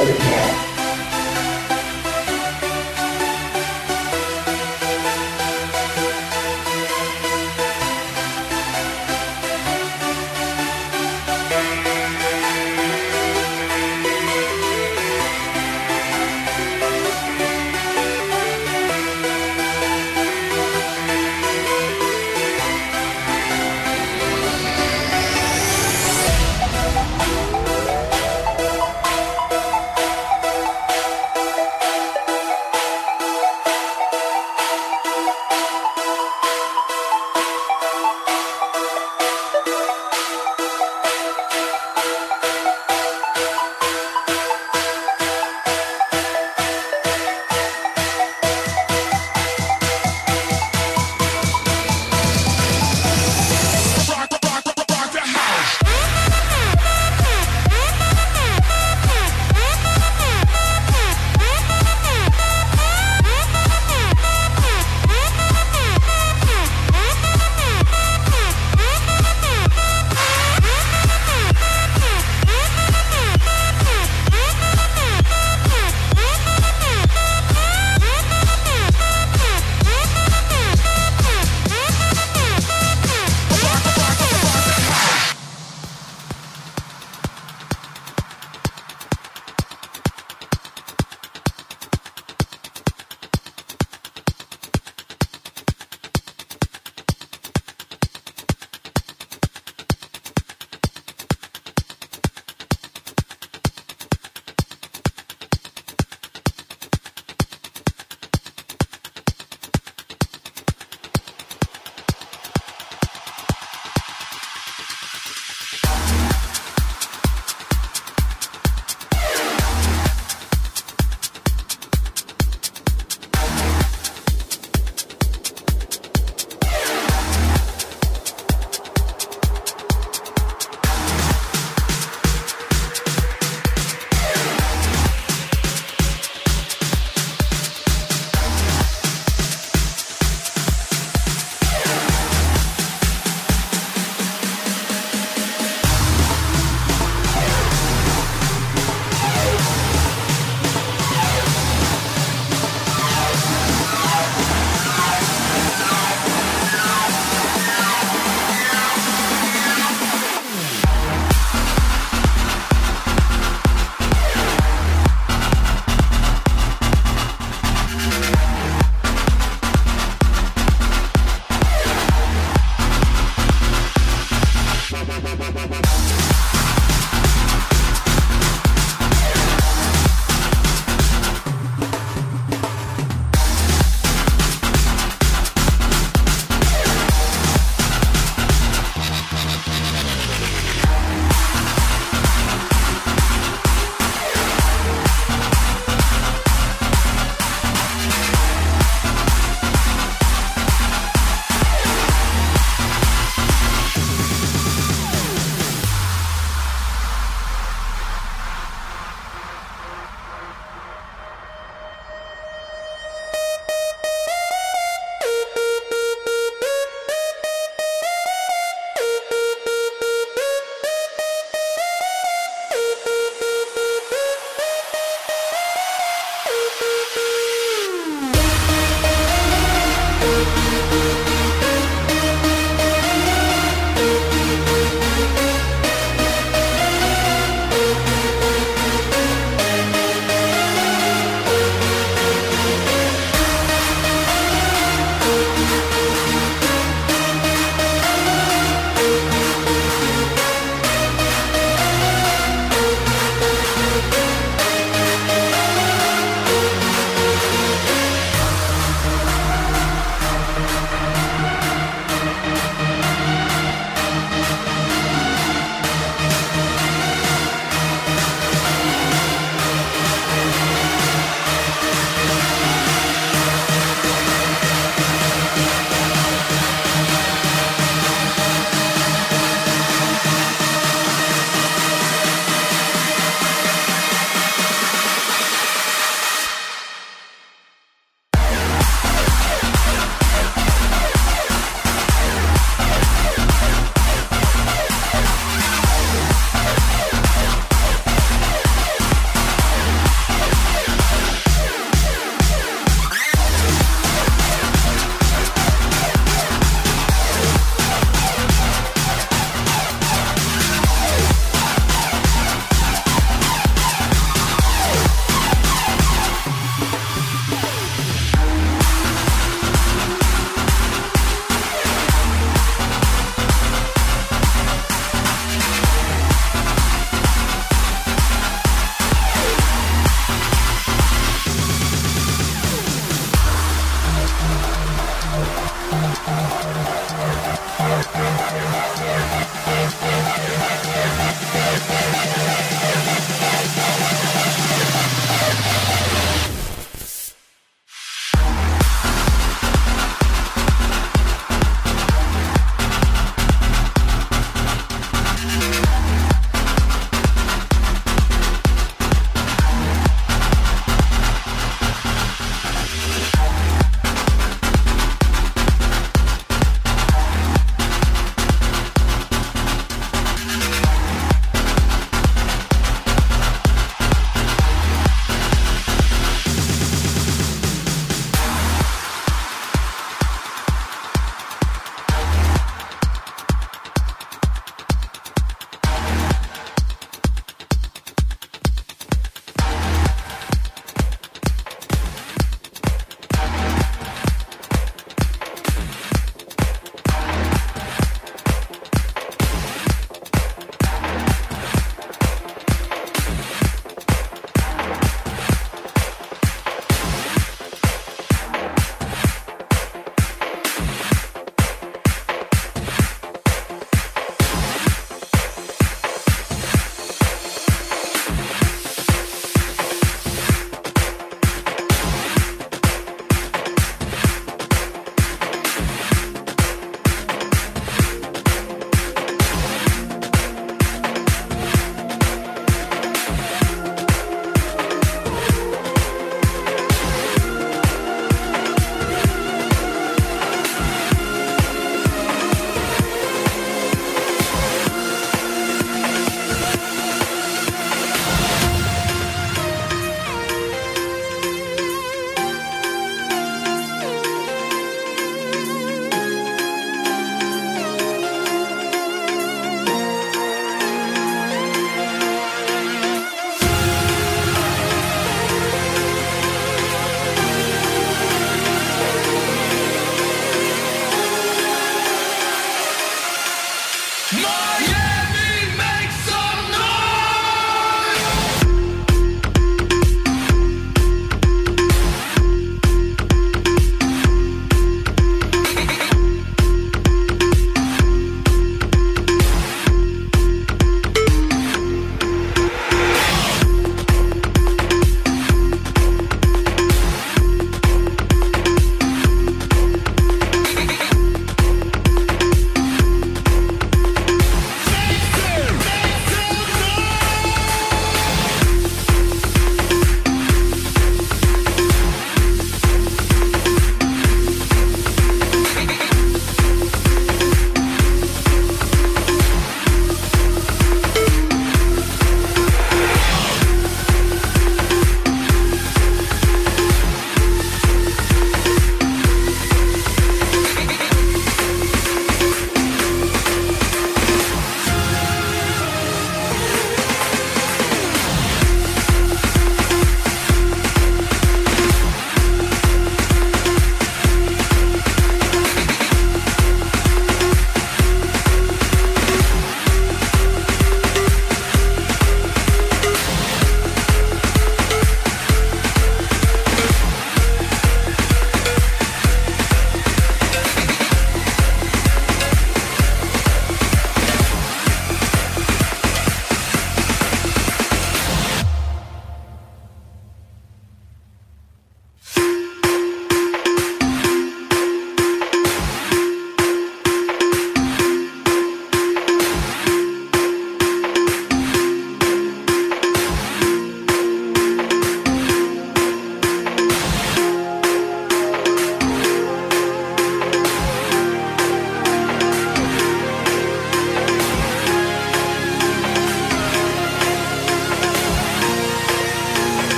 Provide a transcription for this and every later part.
Música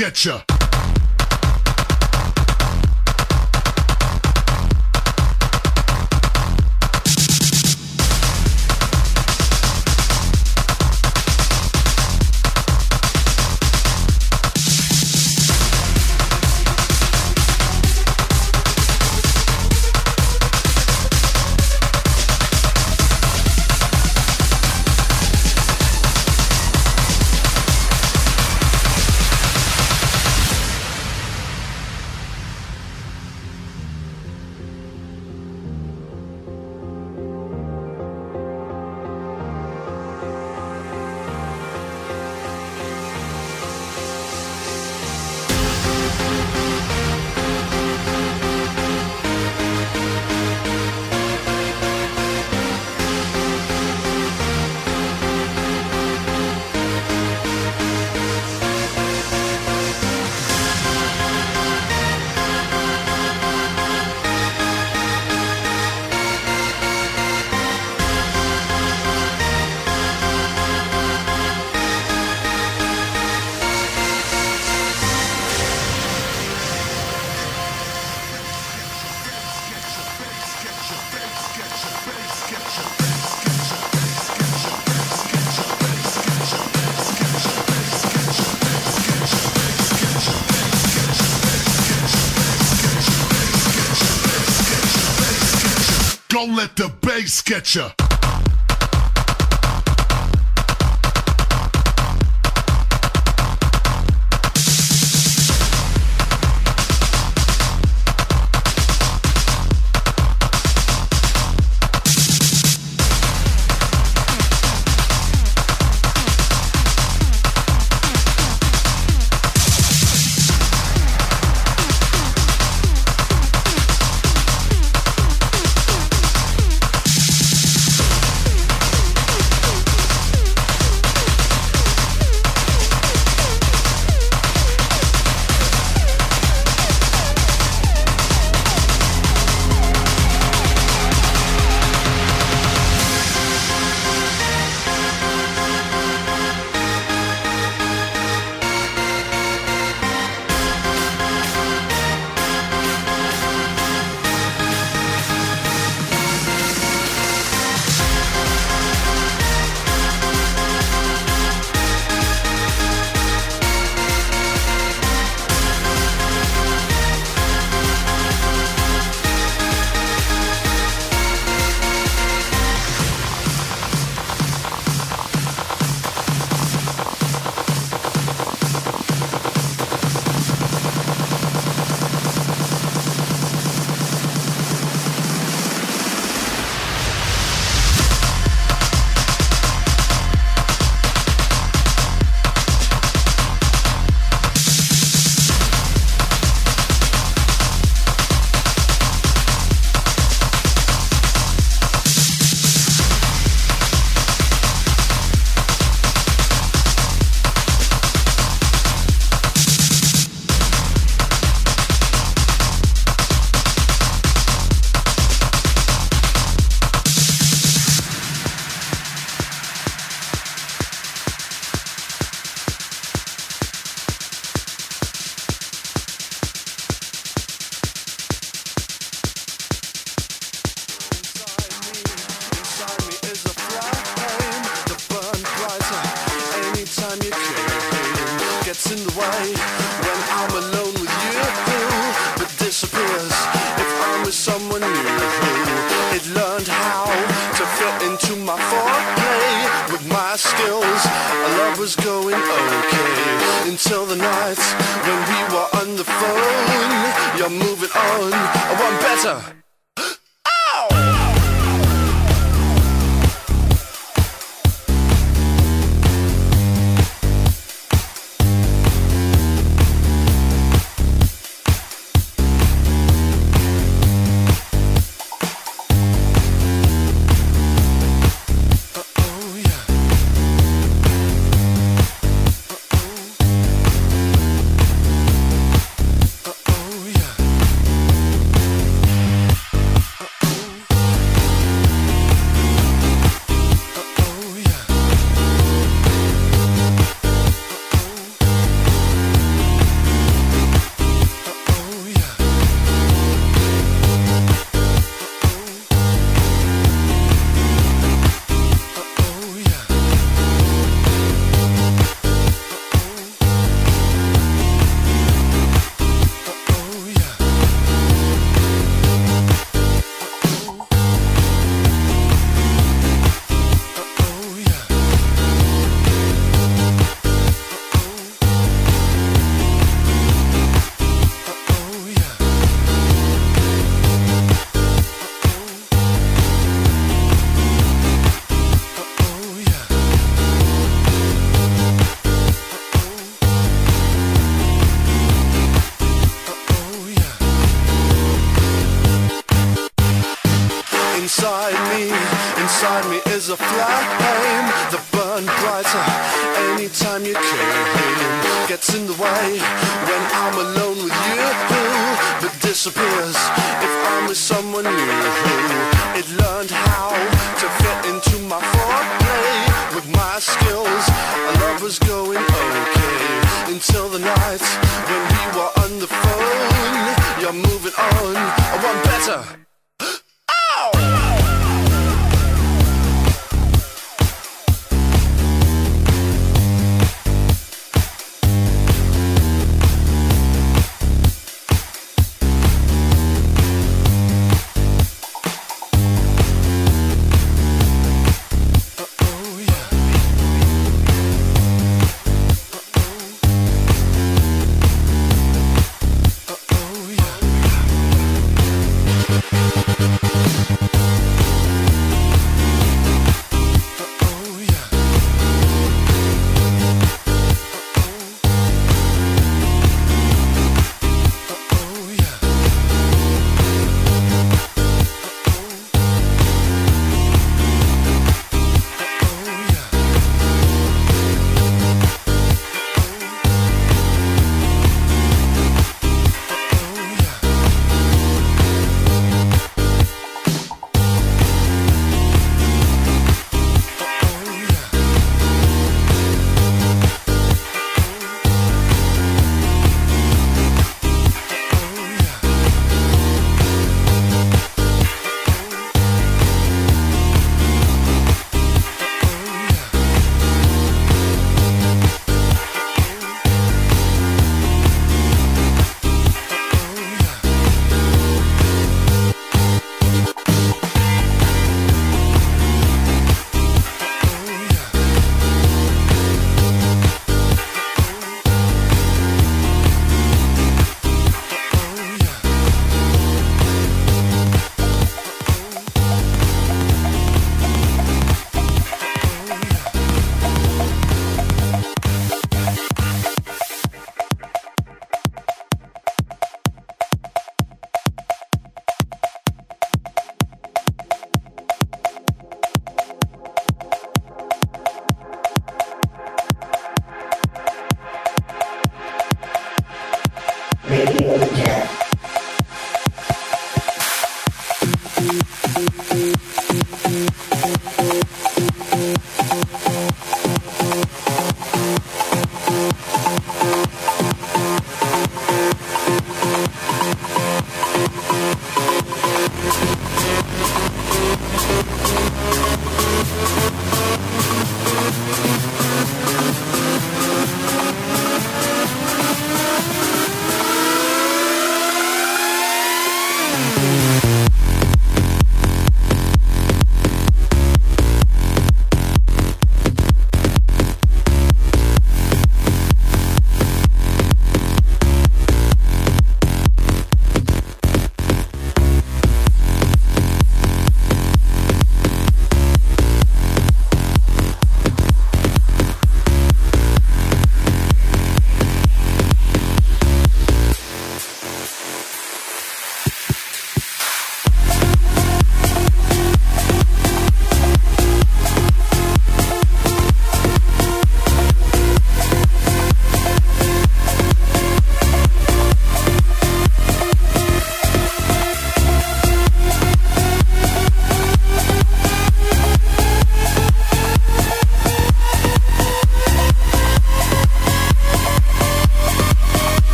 get ya. Get ya.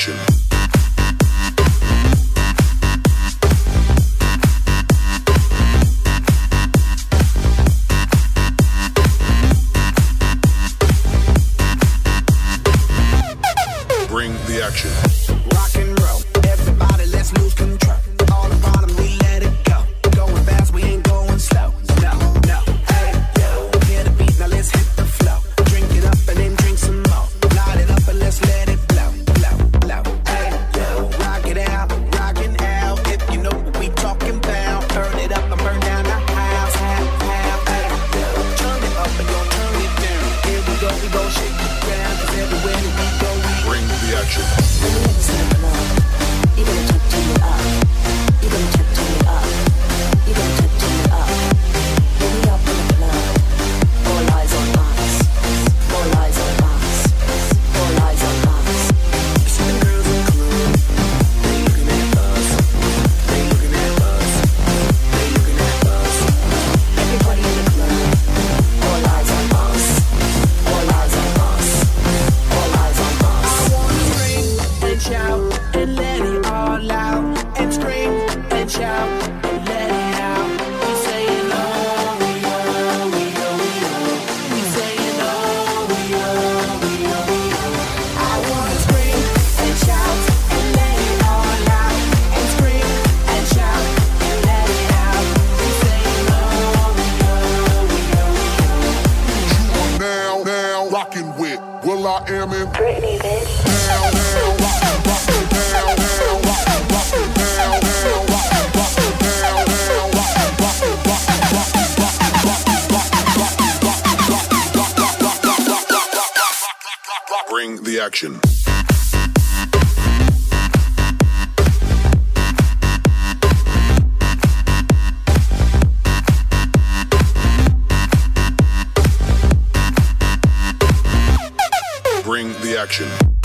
Casino, is the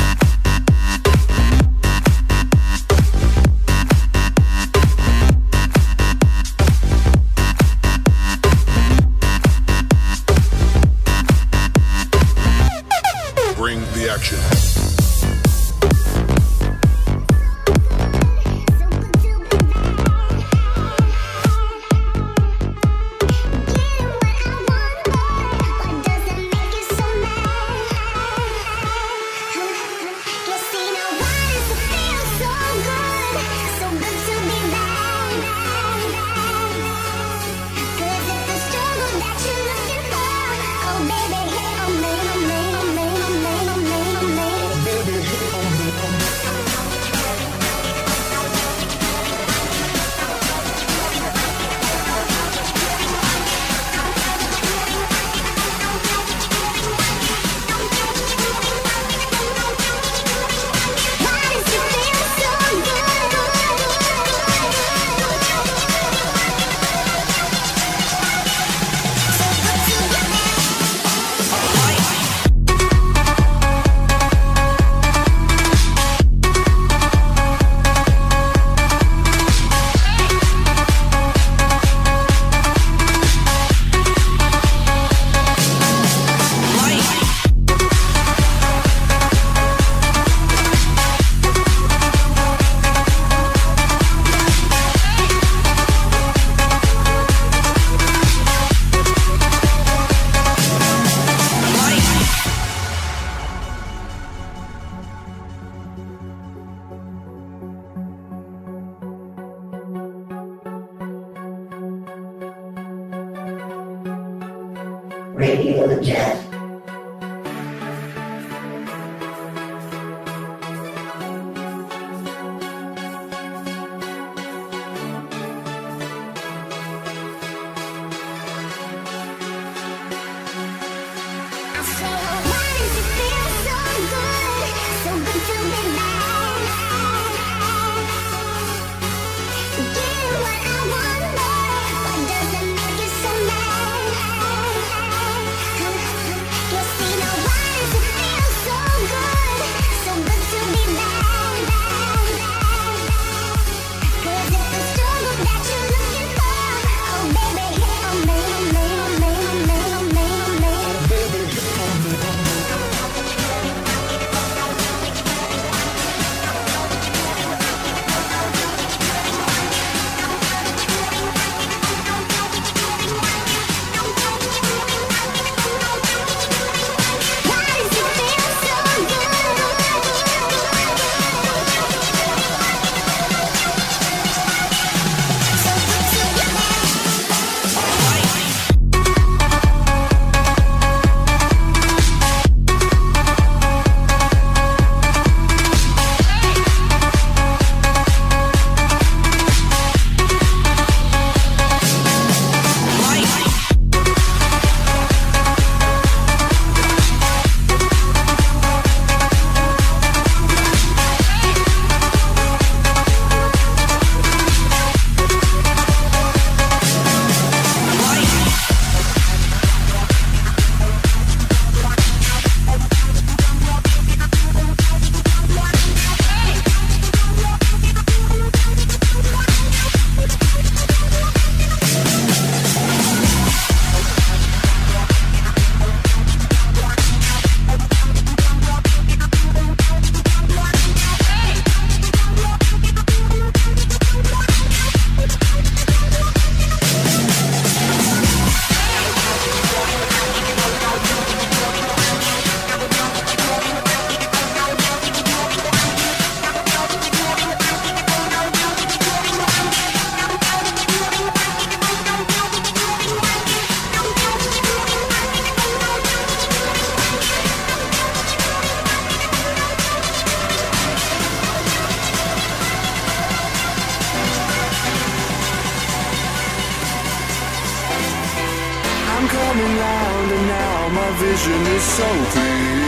now my vision is so clear.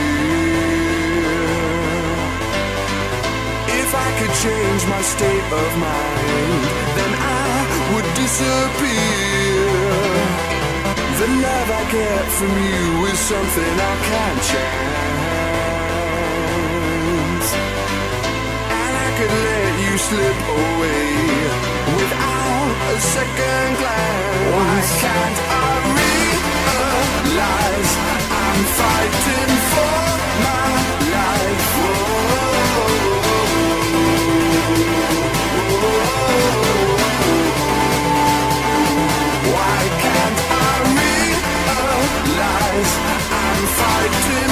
If I could change my state of mind, then I would disappear. The love I get from you is something I can't change And I could let you slip away without second glance. Why can't I realize I'm fighting for my life? Why can't I realize I'm fighting?